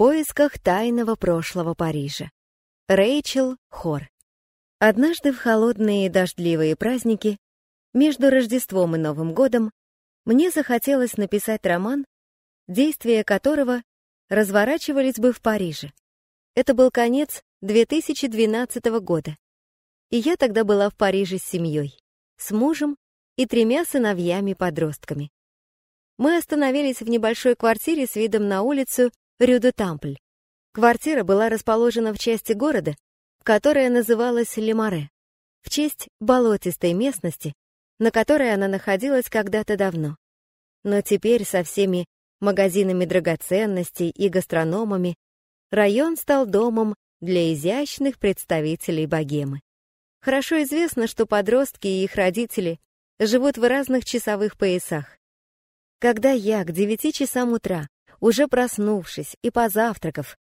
поисках тайного прошлого Парижа. Рэйчел Хор. Однажды в холодные и дождливые праздники, между Рождеством и Новым годом, мне захотелось написать роман, действия которого разворачивались бы в Париже. Это был конец 2012 года. И я тогда была в Париже с семьей, с мужем и тремя сыновьями-подростками. Мы остановились в небольшой квартире с видом на улицу Рю-де-Тампль. Квартира была расположена в части города, которая называлась Лемаре, в честь болотистой местности, на которой она находилась когда-то давно. Но теперь со всеми магазинами драгоценностей и гастрономами район стал домом для изящных представителей богемы. Хорошо известно, что подростки и их родители живут в разных часовых поясах. Когда я к девяти часам утра, уже проснувшись и позавтракав,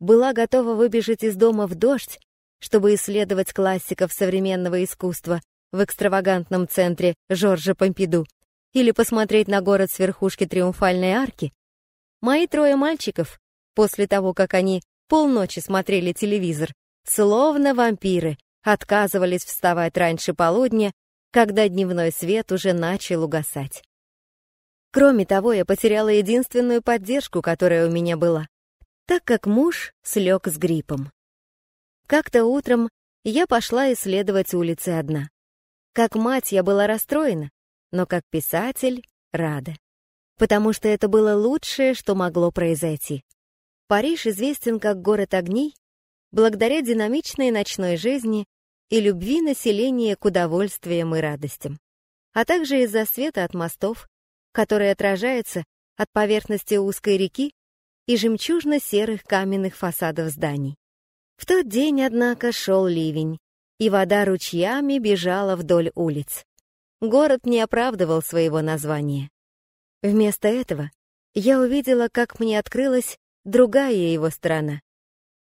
была готова выбежать из дома в дождь, чтобы исследовать классиков современного искусства в экстравагантном центре Жоржа Помпиду или посмотреть на город с верхушки Триумфальной арки, мои трое мальчиков, после того, как они полночи смотрели телевизор, словно вампиры, отказывались вставать раньше полудня, когда дневной свет уже начал угасать. Кроме того, я потеряла единственную поддержку, которая у меня была, так как муж слег с гриппом. Как-то утром я пошла исследовать улицы одна. Как мать я была расстроена, но как писатель — рада. Потому что это было лучшее, что могло произойти. Париж известен как город огней, благодаря динамичной ночной жизни и любви населения к удовольствиям и радостям, а также из-за света от мостов, который отражается от поверхности узкой реки и жемчужно-серых каменных фасадов зданий. В тот день, однако, шел ливень, и вода ручьями бежала вдоль улиц. Город не оправдывал своего названия. Вместо этого я увидела, как мне открылась другая его сторона.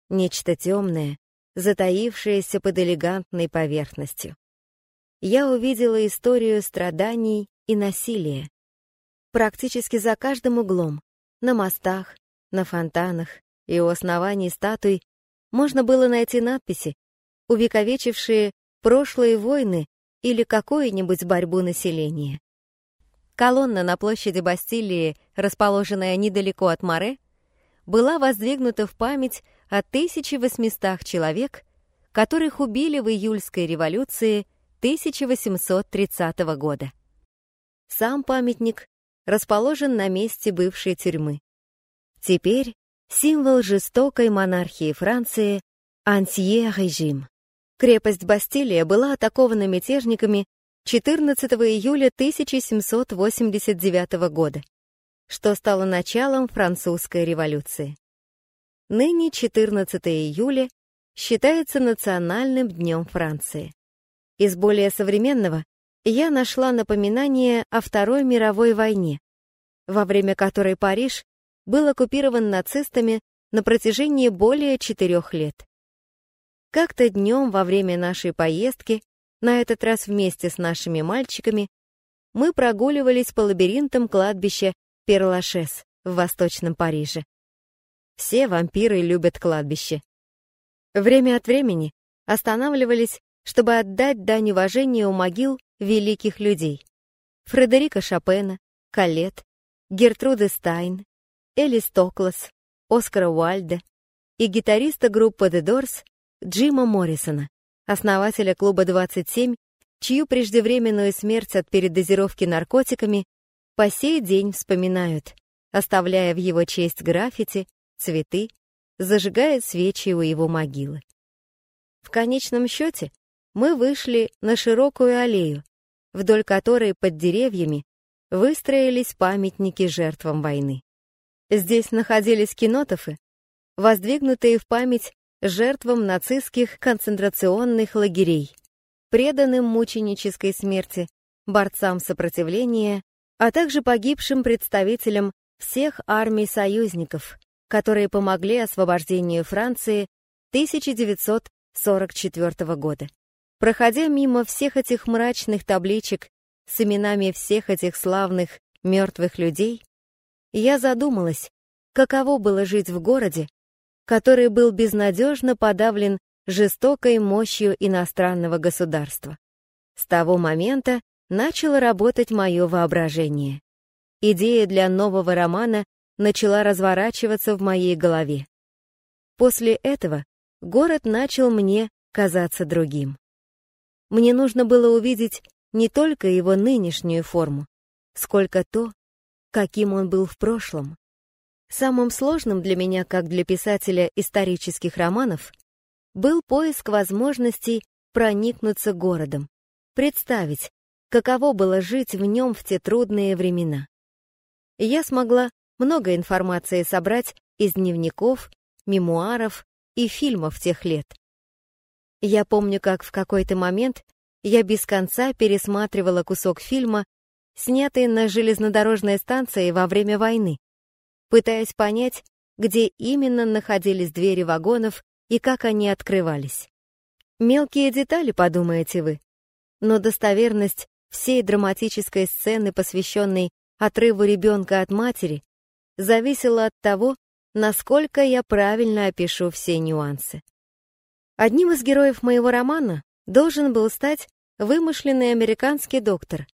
Нечто темное, затаившееся под элегантной поверхностью. Я увидела историю страданий и насилия, Практически за каждым углом, на мостах, на фонтанах и у оснований статуй можно было найти надписи, увековечившие прошлые войны или какую-нибудь борьбу населения. Колонна на площади Бастилии, расположенная недалеко от Море, была воздвигнута в память о 1800 человек, которых убили в июльской революции 1830 года. Сам памятник расположен на месте бывшей тюрьмы. Теперь символ жестокой монархии Франции Антье-режим. Крепость Бастилия была атакована мятежниками 14 июля 1789 года, что стало началом французской революции. Ныне 14 июля считается национальным днем Франции. Из более современного я нашла напоминание о Второй мировой войне, во время которой Париж был оккупирован нацистами на протяжении более четырех лет. Как-то днем во время нашей поездки, на этот раз вместе с нашими мальчиками, мы прогуливались по лабиринтам кладбища Перлашес в Восточном Париже. Все вампиры любят кладбище. Время от времени останавливались, чтобы отдать дань уважения у могил великих людей. Фредерика Шопена, Калет, Гертруды Стайн, Элис Токлас, Оскара Уальда и гитариста группы The Doors Джима Моррисона, основателя клуба 27, чью преждевременную смерть от передозировки наркотиками по сей день вспоминают, оставляя в его честь граффити, цветы, зажигая свечи у его могилы. В конечном счете мы вышли на широкую аллею, вдоль которой под деревьями выстроились памятники жертвам войны. Здесь находились кинотофы, воздвигнутые в память жертвам нацистских концентрационных лагерей, преданным мученической смерти, борцам сопротивления, а также погибшим представителям всех армий союзников, которые помогли освобождению Франции 1944 года. Проходя мимо всех этих мрачных табличек с именами всех этих славных мертвых людей, я задумалась, каково было жить в городе, который был безнадежно подавлен жестокой мощью иностранного государства. С того момента начало работать мое воображение. Идея для нового романа начала разворачиваться в моей голове. После этого город начал мне казаться другим. Мне нужно было увидеть не только его нынешнюю форму, сколько то, каким он был в прошлом. Самым сложным для меня, как для писателя исторических романов, был поиск возможностей проникнуться городом, представить, каково было жить в нем в те трудные времена. Я смогла много информации собрать из дневников, мемуаров и фильмов тех лет. Я помню, как в какой-то момент я без конца пересматривала кусок фильма, снятый на железнодорожной станции во время войны, пытаясь понять, где именно находились двери вагонов и как они открывались. Мелкие детали, подумаете вы, но достоверность всей драматической сцены, посвященной отрыву ребенка от матери, зависела от того, насколько я правильно опишу все нюансы. Одним из героев моего романа должен был стать вымышленный американский доктор,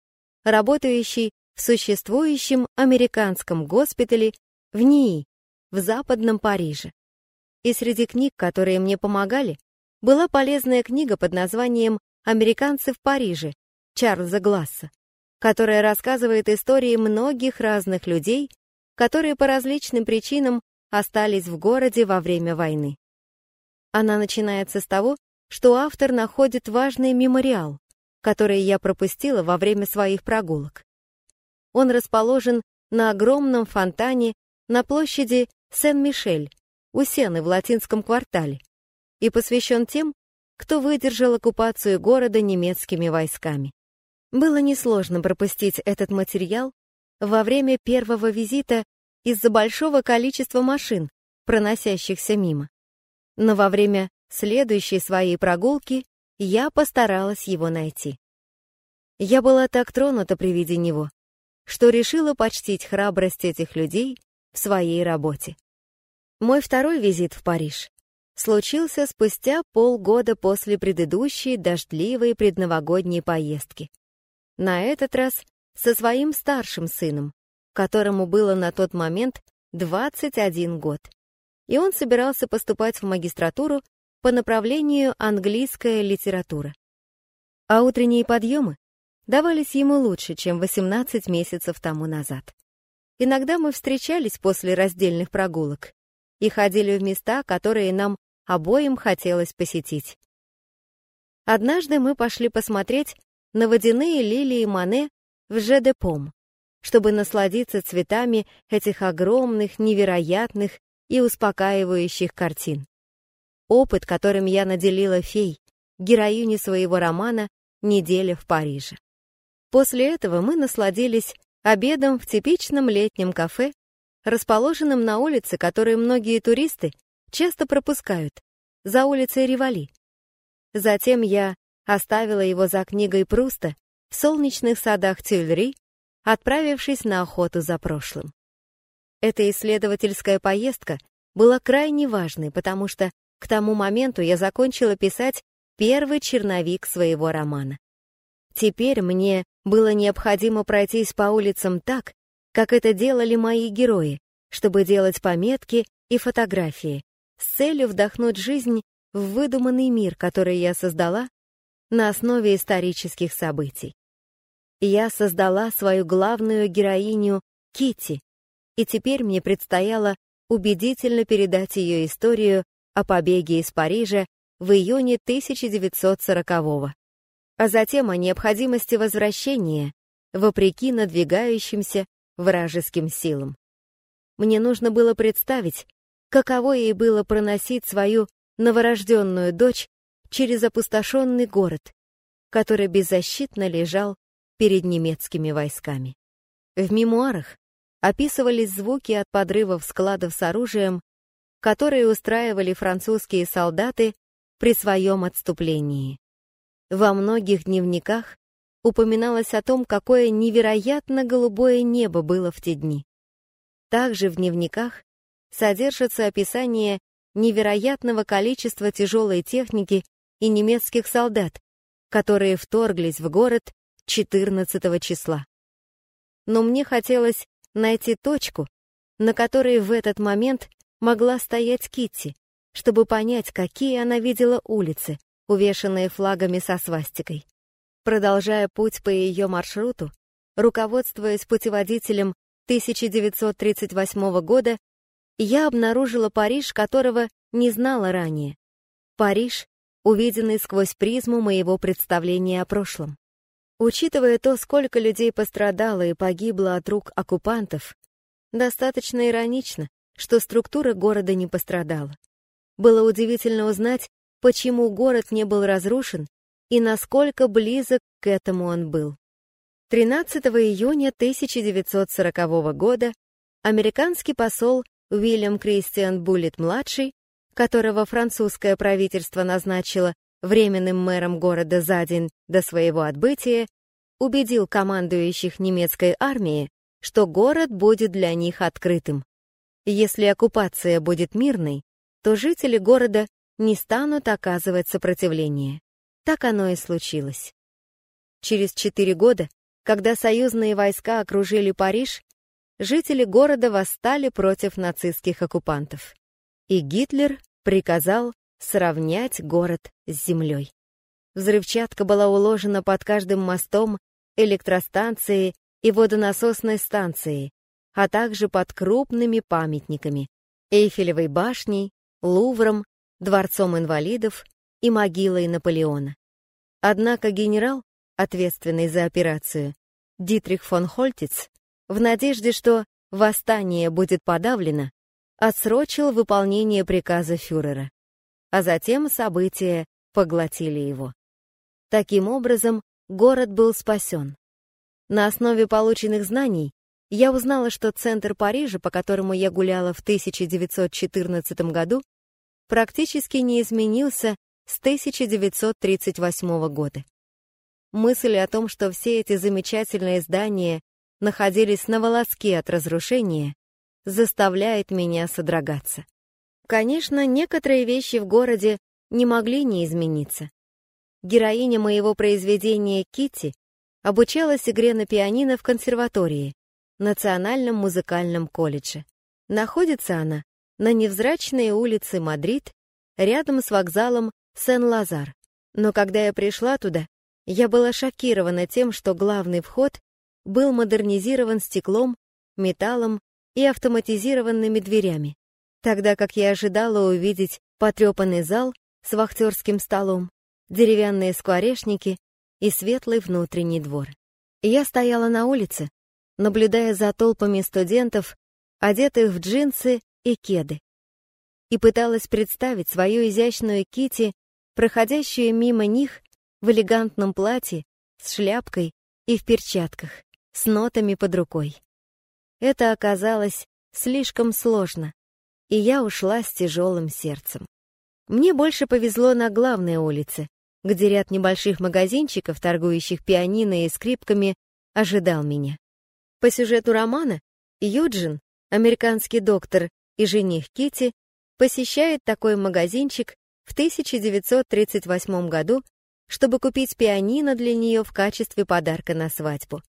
работающий в существующем американском госпитале в НИИ, в Западном Париже. И среди книг, которые мне помогали, была полезная книга под названием «Американцы в Париже» Чарльза Гласса, которая рассказывает истории многих разных людей, которые по различным причинам остались в городе во время войны. Она начинается с того, что автор находит важный мемориал, который я пропустила во время своих прогулок. Он расположен на огромном фонтане на площади Сен-Мишель, у Сены в латинском квартале, и посвящен тем, кто выдержал оккупацию города немецкими войсками. Было несложно пропустить этот материал во время первого визита из-за большого количества машин, проносящихся мимо но во время следующей своей прогулки я постаралась его найти. Я была так тронута при виде него, что решила почтить храбрость этих людей в своей работе. Мой второй визит в Париж случился спустя полгода после предыдущей дождливой предновогодней поездки. На этот раз со своим старшим сыном, которому было на тот момент 21 год и он собирался поступать в магистратуру по направлению английская литература. А утренние подъемы давались ему лучше, чем 18 месяцев тому назад. Иногда мы встречались после раздельных прогулок и ходили в места, которые нам обоим хотелось посетить. Однажды мы пошли посмотреть на водяные лилии Мане в Жедепом, чтобы насладиться цветами этих огромных, невероятных и успокаивающих картин. Опыт, которым я наделила фей, героиню своего романа «Неделя в Париже». После этого мы насладились обедом в типичном летнем кафе, расположенном на улице, которую многие туристы часто пропускают, за улицей Ривали. Затем я оставила его за книгой Пруста в солнечных садах Тюльри, отправившись на охоту за прошлым. Эта исследовательская поездка была крайне важной, потому что к тому моменту я закончила писать первый черновик своего романа. Теперь мне было необходимо пройтись по улицам так, как это делали мои герои, чтобы делать пометки и фотографии, с целью вдохнуть жизнь в выдуманный мир, который я создала на основе исторических событий. Я создала свою главную героиню Кити, и теперь мне предстояло убедительно передать ее историю о побеге из Парижа в июне 1940-го, а затем о необходимости возвращения, вопреки надвигающимся вражеским силам. Мне нужно было представить, каково ей было проносить свою новорожденную дочь через опустошенный город, который беззащитно лежал перед немецкими войсками. В мемуарах описывались звуки от подрывов складов с оружием, которые устраивали французские солдаты при своем отступлении. Во многих дневниках упоминалось о том, какое невероятно голубое небо было в те дни. Также в дневниках содержится описание невероятного количества тяжелой техники и немецких солдат, которые вторглись в город 14 числа. Но мне хотелось найти точку, на которой в этот момент могла стоять Китти, чтобы понять, какие она видела улицы, увешанные флагами со свастикой. Продолжая путь по ее маршруту, руководствуясь путеводителем 1938 года, я обнаружила Париж, которого не знала ранее. Париж, увиденный сквозь призму моего представления о прошлом. Учитывая то, сколько людей пострадало и погибло от рук оккупантов, достаточно иронично, что структура города не пострадала. Было удивительно узнать, почему город не был разрушен и насколько близок к этому он был. 13 июня 1940 года американский посол Уильям Кристиан Буллет-младший, которого французское правительство назначило временным мэром города за день до своего отбытия, убедил командующих немецкой армии, что город будет для них открытым. Если оккупация будет мирной, то жители города не станут оказывать сопротивление. Так оно и случилось. Через четыре года, когда союзные войска окружили Париж, жители города восстали против нацистских оккупантов. И Гитлер приказал сравнять город с землей. Взрывчатка была уложена под каждым мостом, электростанцией и водонасосной станцией, а также под крупными памятниками Эйфелевой башней, Лувром, Дворцом инвалидов и могилой Наполеона. Однако генерал, ответственный за операцию, Дитрих фон Хольтиц, в надежде, что восстание будет подавлено, отсрочил выполнение приказа фюрера, а затем события поглотили его. Таким образом, город был спасен. На основе полученных знаний я узнала, что центр Парижа, по которому я гуляла в 1914 году, практически не изменился с 1938 года. Мысль о том, что все эти замечательные здания находились на волоске от разрушения, заставляет меня содрогаться. Конечно, некоторые вещи в городе не могли не измениться. Героиня моего произведения Кити обучалась игре на пианино в консерватории, Национальном музыкальном колледже. Находится она на невзрачной улице Мадрид, рядом с вокзалом Сен-Лазар. Но когда я пришла туда, я была шокирована тем, что главный вход был модернизирован стеклом, металлом и автоматизированными дверями, тогда как я ожидала увидеть потрепанный зал с вахтерским столом, деревянные скворечники и светлый внутренний двор. Я стояла на улице, наблюдая за толпами студентов, одетых в джинсы и кеды, и пыталась представить свою изящную Кити, проходящую мимо них в элегантном платье, с шляпкой и в перчатках, с нотами под рукой. Это оказалось слишком сложно, и я ушла с тяжелым сердцем. Мне больше повезло на главной улице, где ряд небольших магазинчиков, торгующих пианино и скрипками, ожидал меня. По сюжету романа Юджин, американский доктор и жених Кити, посещает такой магазинчик в 1938 году, чтобы купить пианино для нее в качестве подарка на свадьбу.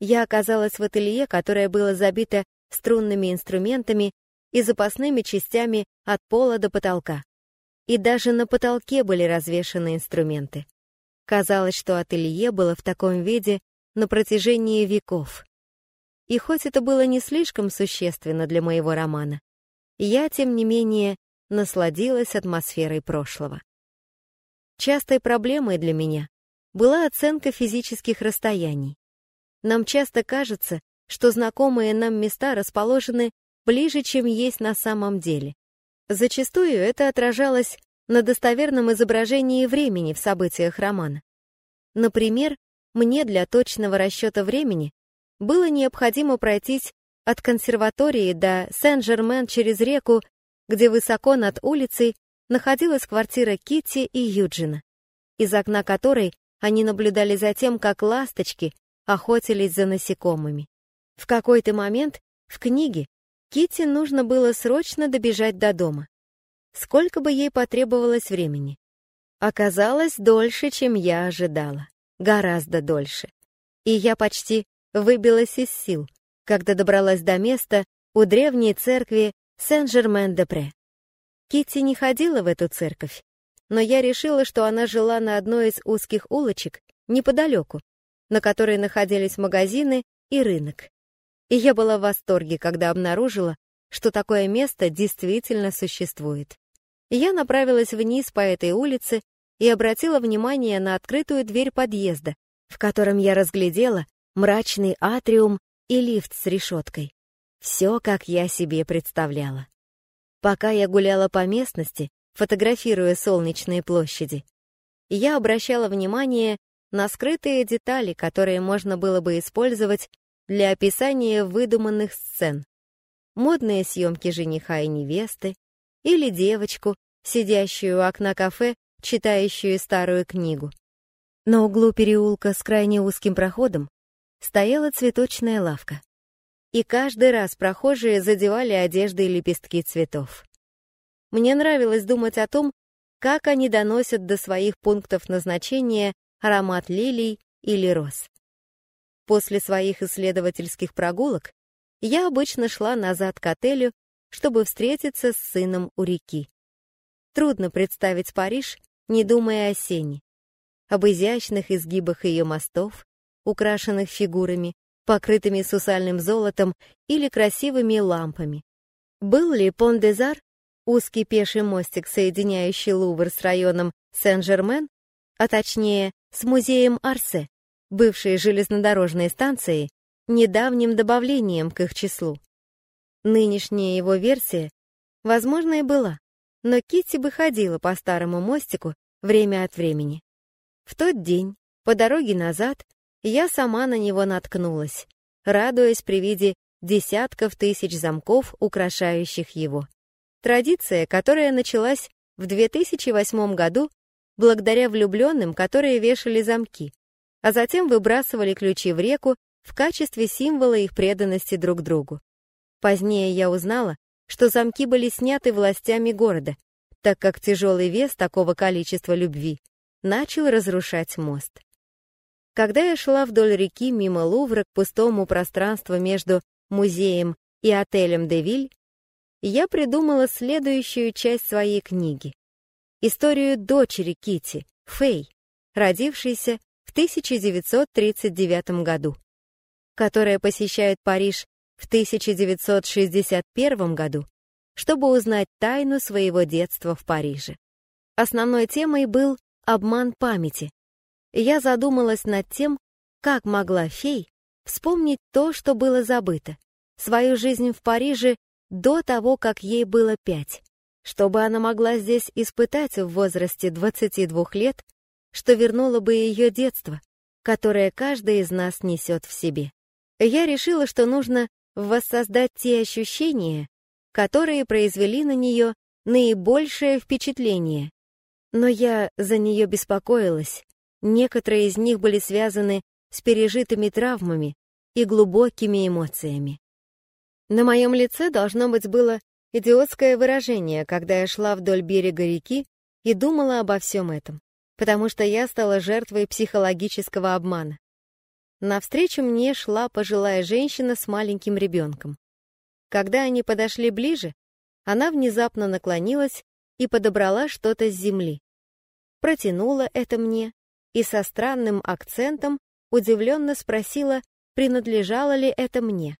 Я оказалась в ателье, которое было забито струнными инструментами и запасными частями от пола до потолка. И даже на потолке были развешаны инструменты. Казалось, что ателье было в таком виде на протяжении веков. И хоть это было не слишком существенно для моего романа, я, тем не менее, насладилась атмосферой прошлого. Частой проблемой для меня была оценка физических расстояний. Нам часто кажется, что знакомые нам места расположены ближе, чем есть на самом деле. Зачастую это отражалось на достоверном изображении времени в событиях романа. Например, мне для точного расчета времени было необходимо пройтись от консерватории до Сен-Жермен через реку, где высоко над улицей находилась квартира Китти и Юджина, из окна которой они наблюдали за тем, как ласточки охотились за насекомыми. В какой-то момент в книге Китти нужно было срочно добежать до дома. сколько бы ей потребовалось времени. Оказалось, дольше, чем я ожидала. Гораздо дольше. И я почти выбилась из сил, когда добралась до места у древней церкви Сен-Жермен-де-Пре. Китти не ходила в эту церковь, но я решила, что она жила на одной из узких улочек неподалеку, на которой находились магазины и рынок. И я была в восторге, когда обнаружила, что такое место действительно существует. Я направилась вниз по этой улице и обратила внимание на открытую дверь подъезда, в котором я разглядела мрачный атриум и лифт с решеткой. Все, как я себе представляла. Пока я гуляла по местности, фотографируя солнечные площади, я обращала внимание на скрытые детали, которые можно было бы использовать для описания выдуманных сцен. Модные съемки жениха и невесты или девочку, сидящую у окна кафе, читающую старую книгу. На углу переулка с крайне узким проходом стояла цветочная лавка. И каждый раз прохожие задевали одеждой лепестки цветов. Мне нравилось думать о том, как они доносят до своих пунктов назначения аромат лилий или роз. После своих исследовательских прогулок я обычно шла назад к отелю, чтобы встретиться с сыном у реки. Трудно представить Париж, не думая о сене, об изящных изгибах ее мостов, украшенных фигурами, покрытыми сусальным золотом или красивыми лампами. Был ли Пон-де-Зар, узкий пеший мостик, соединяющий Лувр с районом Сен-Жермен, а точнее с музеем Арсе, бывшей железнодорожной станцией, недавним добавлением к их числу. Нынешняя его версия, возможно, и была, но Китти бы ходила по старому мостику время от времени. В тот день, по дороге назад, я сама на него наткнулась, радуясь при виде десятков тысяч замков, украшающих его. Традиция, которая началась в 2008 году благодаря влюбленным, которые вешали замки, а затем выбрасывали ключи в реку в качестве символа их преданности друг другу. Позднее я узнала, что замки были сняты властями города, так как тяжелый вес такого количества любви начал разрушать мост. Когда я шла вдоль реки мимо Лувра к пустому пространству между музеем и отелем «Девиль», я придумала следующую часть своей книги. Историю дочери Кити, Фэй, родившейся в 1939 году, которая посещает Париж в 1961 году, чтобы узнать тайну своего детства в Париже. Основной темой был обман памяти, я задумалась над тем, как могла фей вспомнить то, что было забыто, свою жизнь в Париже до того, как ей было пять, чтобы она могла здесь испытать в возрасте 22 лет, что вернуло бы ее детство, которое каждый из нас несет в себе. Я решила, что нужно воссоздать те ощущения, которые произвели на нее наибольшее впечатление. Но я за нее беспокоилась, Некоторые из них были связаны с пережитыми травмами и глубокими эмоциями. На моем лице, должно быть, было идиотское выражение, когда я шла вдоль берега реки и думала обо всем этом, потому что я стала жертвой психологического обмана. Навстречу мне шла пожилая женщина с маленьким ребенком. Когда они подошли ближе, она внезапно наклонилась и подобрала что-то с земли. Протянула это мне, и со странным акцентом удивленно спросила, принадлежало ли это мне.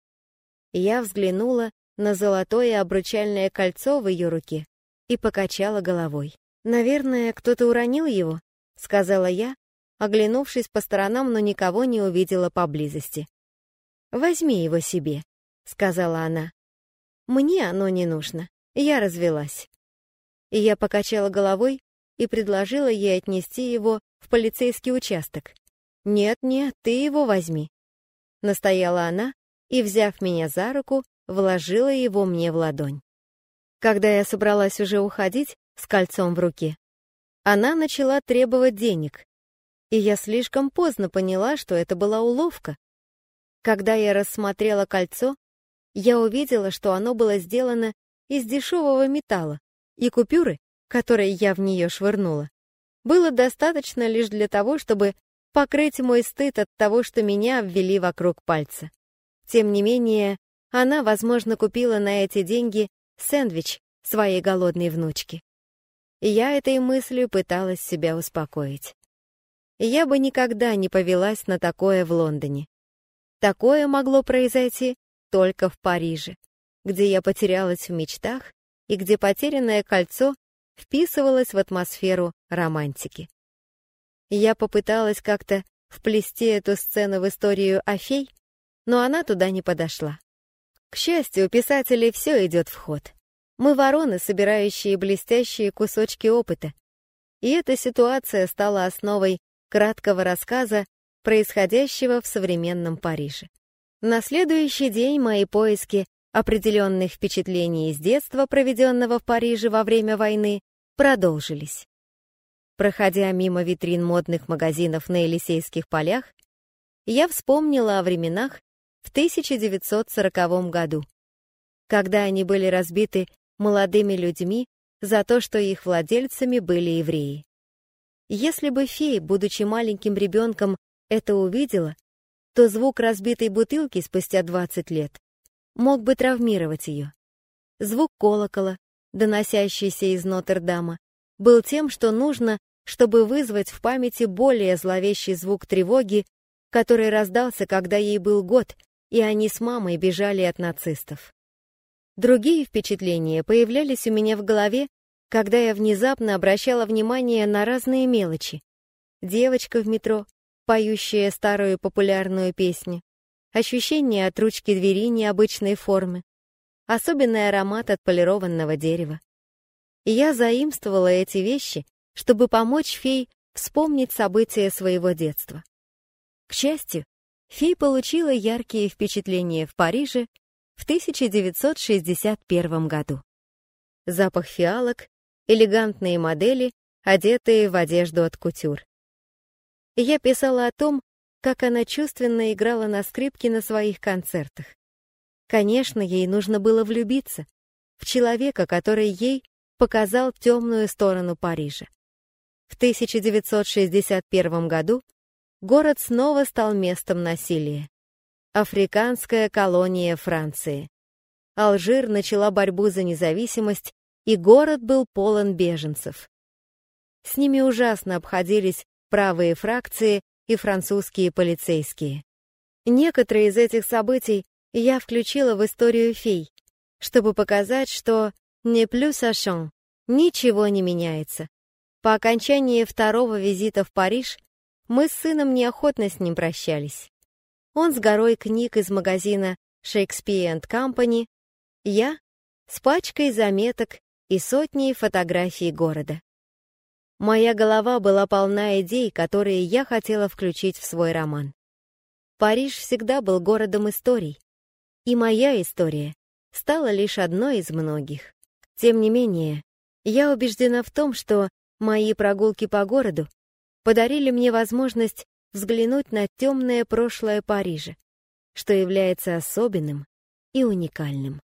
Я взглянула на золотое обручальное кольцо в ее руке и покачала головой. «Наверное, кто-то уронил его», — сказала я, оглянувшись по сторонам, но никого не увидела поблизости. «Возьми его себе», — сказала она. «Мне оно не нужно, я развелась». И я покачала головой и предложила ей отнести его в полицейский участок. «Нет-нет, ты его возьми», — настояла она и, взяв меня за руку, вложила его мне в ладонь. Когда я собралась уже уходить с кольцом в руке, она начала требовать денег, и я слишком поздно поняла, что это была уловка. Когда я рассмотрела кольцо, я увидела, что оно было сделано из дешевого металла, и купюры, которые я в нее швырнула, было достаточно лишь для того, чтобы покрыть мой стыд от того, что меня обвели вокруг пальца. Тем не менее, она, возможно, купила на эти деньги сэндвич своей голодной внучке. Я этой мыслью пыталась себя успокоить. Я бы никогда не повелась на такое в Лондоне. Такое могло произойти только в Париже, где я потерялась в мечтах и где потерянное кольцо вписывалось в атмосферу романтики. Я попыталась как-то вплести эту сцену в историю о фей, но она туда не подошла. К счастью, у писателей все идет в ход. Мы вороны, собирающие блестящие кусочки опыта. И эта ситуация стала основой краткого рассказа, происходящего в современном Париже. На следующий день мои поиски определенных впечатлений из детства, проведенного в Париже во время войны, продолжились. Проходя мимо витрин модных магазинов на Елисейских полях, я вспомнила о временах в 1940 году, когда они были разбиты молодыми людьми за то, что их владельцами были евреи. Если бы фея, будучи маленьким ребенком, это увидела, то звук разбитой бутылки спустя 20 лет мог бы травмировать ее. Звук колокола, доносящийся из Нотр-Дама, был тем, что нужно, чтобы вызвать в памяти более зловещий звук тревоги, который раздался, когда ей был год, и они с мамой бежали от нацистов. Другие впечатления появлялись у меня в голове, когда я внезапно обращала внимание на разные мелочи. Девочка в метро, поющая старую популярную песню, ощущение от ручки двери необычной формы, особенный аромат от полированного дерева. И я заимствовала эти вещи, чтобы помочь фей вспомнить события своего детства. К счастью, фей получила яркие впечатления в Париже в 1961 году. Запах фиалок, элегантные модели, одетые в одежду от кутюр. Я писала о том, как она чувственно играла на скрипке на своих концертах. Конечно, ей нужно было влюбиться в человека, который ей показал темную сторону Парижа. В 1961 году город снова стал местом насилия. Африканская колония Франции. Алжир начала борьбу за независимость, и город был полон беженцев. С ними ужасно обходились правые фракции и французские полицейские. Некоторые из этих событий я включила в историю фей, чтобы показать, что не плюс ашон, ничего не меняется. По окончании второго визита в Париж мы с сыном неохотно с ним прощались. Он с горой книг из магазина Shakespeare and Company, я с пачкой заметок и сотней фотографий города. Моя голова была полна идей, которые я хотела включить в свой роман. Париж всегда был городом историй, и моя история стала лишь одной из многих. Тем не менее, я убеждена в том, что мои прогулки по городу подарили мне возможность взглянуть на темное прошлое Парижа, что является особенным и уникальным.